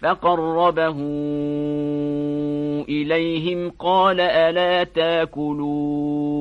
فقربه إليهم قال ألا تاكلون